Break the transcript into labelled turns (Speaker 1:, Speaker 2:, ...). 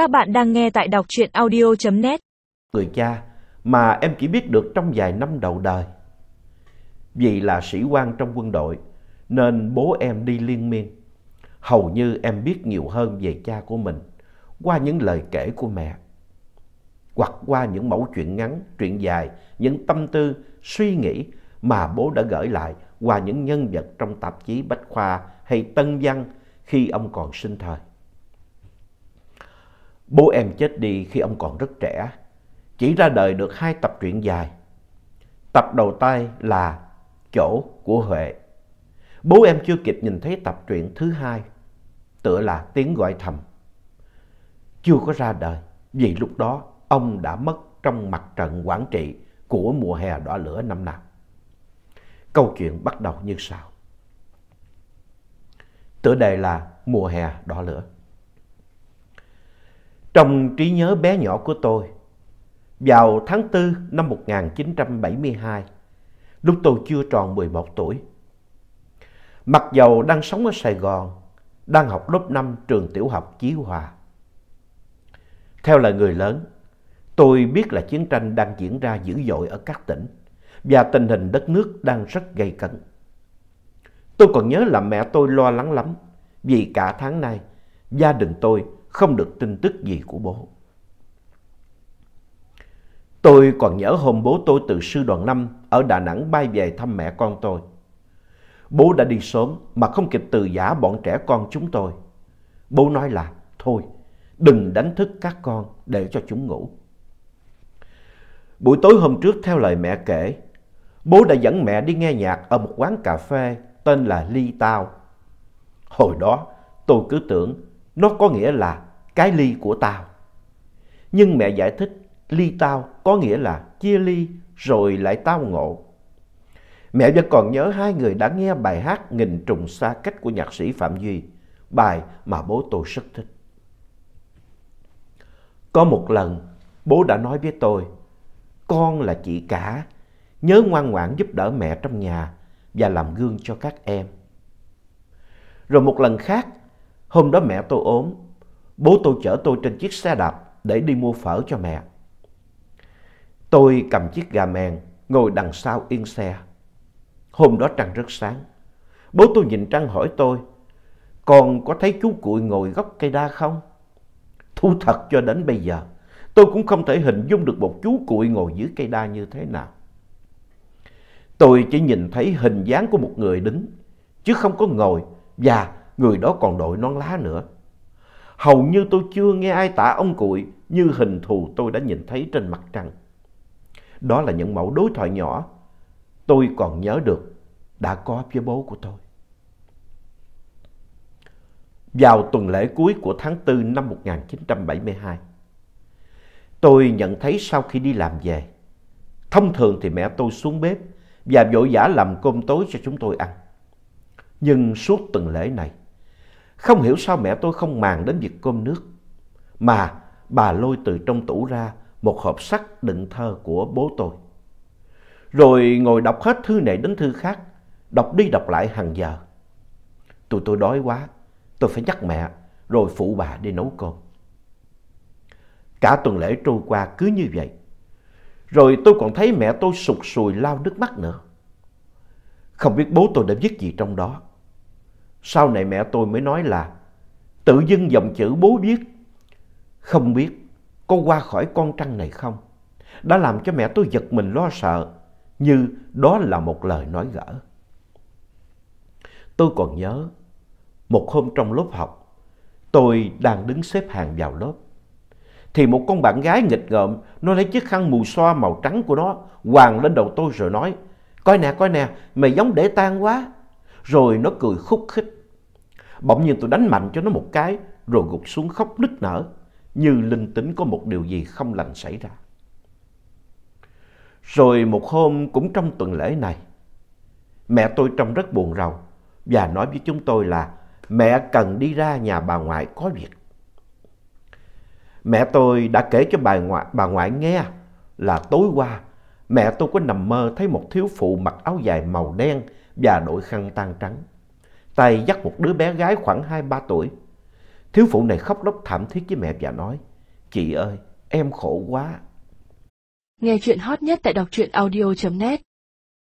Speaker 1: Các bạn đang nghe tại đọc truyện audio.net
Speaker 2: Người cha mà em chỉ biết được trong vài năm đầu đời. Vì là sĩ quan trong quân đội nên bố em đi liên miên. Hầu như em biết nhiều hơn về cha của mình qua những lời kể của mẹ. Hoặc qua những mẫu chuyện ngắn, chuyện dài, những tâm tư, suy nghĩ mà bố đã gửi lại qua những nhân vật trong tạp chí Bách Khoa hay Tân Văn khi ông còn sinh thời. Bố em chết đi khi ông còn rất trẻ, chỉ ra đời được hai tập truyện dài. Tập đầu tay là Chỗ của Huệ. Bố em chưa kịp nhìn thấy tập truyện thứ hai, tựa là Tiếng gọi thầm. Chưa có ra đời, vì lúc đó ông đã mất trong mặt trận quản trị của mùa hè đỏ lửa năm nào. Câu chuyện bắt đầu như sau. Tựa đề là Mùa hè đỏ lửa. Trong trí nhớ bé nhỏ của tôi, vào tháng 4 năm 1972, lúc tôi chưa tròn 11 tuổi, mặc dầu đang sống ở Sài Gòn, đang học lớp 5 trường tiểu học Chí Hòa. Theo lời người lớn, tôi biết là chiến tranh đang diễn ra dữ dội ở các tỉnh và tình hình đất nước đang rất gay cấn. Tôi còn nhớ là mẹ tôi lo lắng lắm vì cả tháng nay gia đình tôi không được tin tức gì của bố. Tôi còn nhớ hôm bố tôi từ sư đoàn 5 ở Đà Nẵng bay về thăm mẹ con tôi. Bố đã đi sớm mà không kịp từ giả bọn trẻ con chúng tôi. Bố nói là, thôi, đừng đánh thức các con để cho chúng ngủ. Buổi tối hôm trước theo lời mẹ kể, bố đã dẫn mẹ đi nghe nhạc ở một quán cà phê tên là Ly Tao. Hồi đó tôi cứ tưởng nó có nghĩa là cái ly của tao. Nhưng mẹ giải thích ly tao có nghĩa là chia ly rồi lại tao ngộ. Mẹ vẫn còn nhớ hai người đã nghe bài hát Nghìn trùng xa cách của nhạc sĩ Phạm Duy, bài mà bố tôi rất thích. Có một lần, bố đã nói với tôi, con là chị cả, nhớ ngoan ngoãn giúp đỡ mẹ trong nhà và làm gương cho các em. Rồi một lần khác, hôm đó mẹ tôi ốm, bố tôi chở tôi trên chiếc xe đạp để đi mua phở cho mẹ. Tôi cầm chiếc gà mèn, ngồi đằng sau yên xe. Hôm đó trăng rất sáng. Bố tôi nhìn trăng hỏi tôi, Con có thấy chú cuội ngồi gốc cây đa không? Thú thật cho đến bây giờ, tôi cũng không thể hình dung được một chú cuội ngồi dưới cây đa như thế nào. Tôi chỉ nhìn thấy hình dáng của một người đứng, chứ không có ngồi và người đó còn đội nón lá nữa. Hầu như tôi chưa nghe ai tả ông Cụi như hình thù tôi đã nhìn thấy trên mặt trăng. Đó là những mẫu đối thoại nhỏ tôi còn nhớ được đã có với bố của tôi. Vào tuần lễ cuối của tháng 4 năm 1972, tôi nhận thấy sau khi đi làm về, thông thường thì mẹ tôi xuống bếp và vội vã làm cơm tối cho chúng tôi ăn. Nhưng suốt tuần lễ này, không hiểu sao mẹ tôi không màng đến việc cơm nước, mà bà lôi từ trong tủ ra một hộp sắt đựng thơ của bố tôi. Rồi ngồi đọc hết thư này đến thư khác, đọc đi đọc lại hàng giờ. Tụi tôi đói quá, tôi phải nhắc mẹ, rồi phụ bà đi nấu cơm. Cả tuần lễ trôi qua cứ như vậy. Rồi tôi còn thấy mẹ tôi sụt sùi lau nước mắt nữa. Không biết bố tôi đã viết gì trong đó. Sau này mẹ tôi mới nói là, tự dưng dòng chữ bố viết. Không biết có qua khỏi con trăng này không? Đã làm cho mẹ tôi giật mình lo sợ, như đó là một lời nói gỡ. Tôi còn nhớ, một hôm trong lớp học, tôi đang đứng xếp hàng vào lớp, thì một con bạn gái nghịch ngợm nó lấy chiếc khăn mù xoa màu trắng của nó quàng lên đầu tôi rồi nói, coi nè coi nè, mày giống để tan quá rồi nó cười khúc khích bỗng nhiên tôi đánh mạnh cho nó một cái rồi gục xuống khóc nức nở như linh tính có một điều gì không lành xảy ra. Rồi một hôm cũng trong tuần lễ này, mẹ tôi trông rất buồn rầu và nói với chúng tôi là mẹ cần đi ra nhà bà ngoại có việc. Mẹ tôi đã kể cho bà ngoại, bà ngoại nghe là tối qua mẹ tôi có nằm mơ thấy một thiếu phụ mặc áo dài màu đen và đội khăn tang trắng. Tay dắt một đứa bé gái khoảng 2-3 tuổi. Thiếu phụ này khóc lóc thảm thiết với mẹ và nói, Chị ơi, em khổ quá.
Speaker 3: Nghe chuyện hot nhất tại đọc truyện audio.net